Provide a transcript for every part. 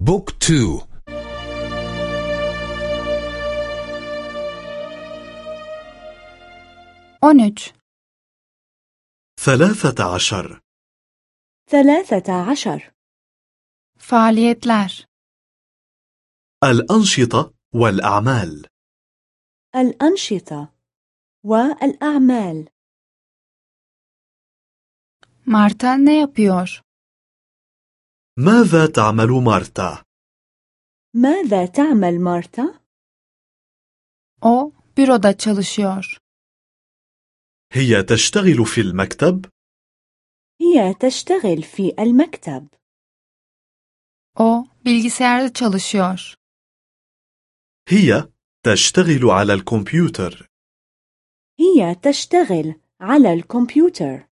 بوك تو. أونج ثلاثة عشر. ثلاثة عشر. faaliyetler الأنشطة والأعمال. الأنشطة والأعمال. Marta ne yapıyor? ماذا تعمل مارتا؟ ماذا تعمل مارتا؟ O büroda çalışıyor. هي تشتغل في المكتب؟ هي تشتغل في المكتب O bilgisayarda çalışıyor. هي تشتغل على الكمبيوتر هي تشتغل على الكمبيوتر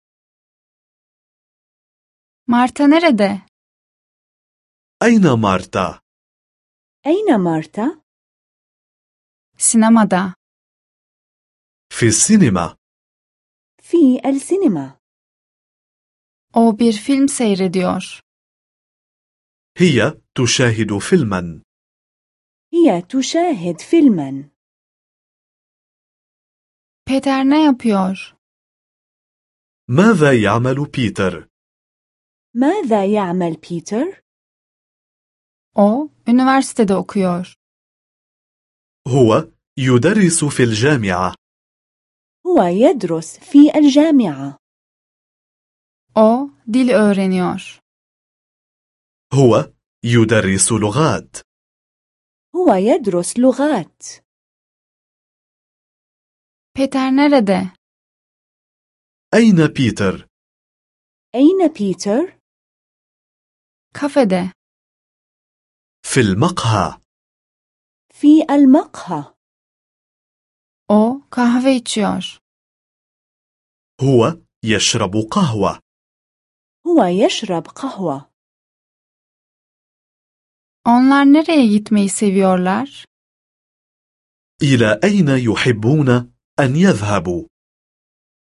Marta nerede? أين مارتا؟ أين مارتا؟ Sinemada. في السينما في السينما O bir film seyrediyor. هي تشاهد فيلما هي تشاهد فيلما Peter ne yapıyor? ماذا يعمل بيتر؟ ماذا يعمل بيتر؟ O üniversitede okuyor. هو يدرس في الجامعة هو يدرس في الجامعة O dil öğreniyor. هو يدرس لغات هو يدرس لغات Peter nerede? أين بيتر؟ أين بيتر؟ Kafede. في المقهى في المقهى O kahve içiyor. هو يشرب قهوة هو يشرب قهوة Onlar nereye gitmeyi seviyorlar? إلى أين يحبون أن يذهبوا؟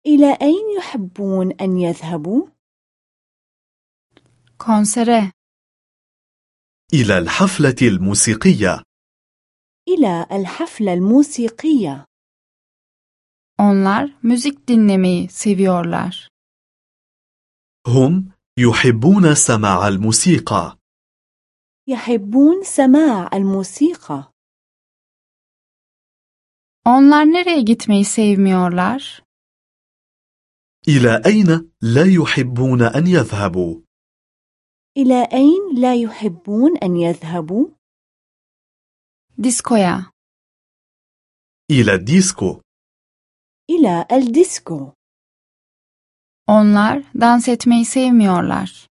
إلى أين يحبون أن يذهبوا؟ Konsere. إلى الحفلة الموسيقية إلى الحفلة الموسيقية Onlar müzik dinlemeyi seviyorlar. هم يحبون سماع الموسيقى يحبون سماع الموسيقى Onlar nereye gitmeyi sevmiyorlar? إلى أين لا يحبون أن يذهبوا؟ إلى أين لا يحبون أن يذهبوا؟ Diskoya. إلى الديسكو إلى الديسكو Onlar dans etmeyi sevmiyorlar.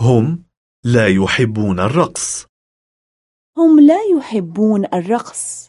هم لا يحبون الرقص هم لا يحبون الرقص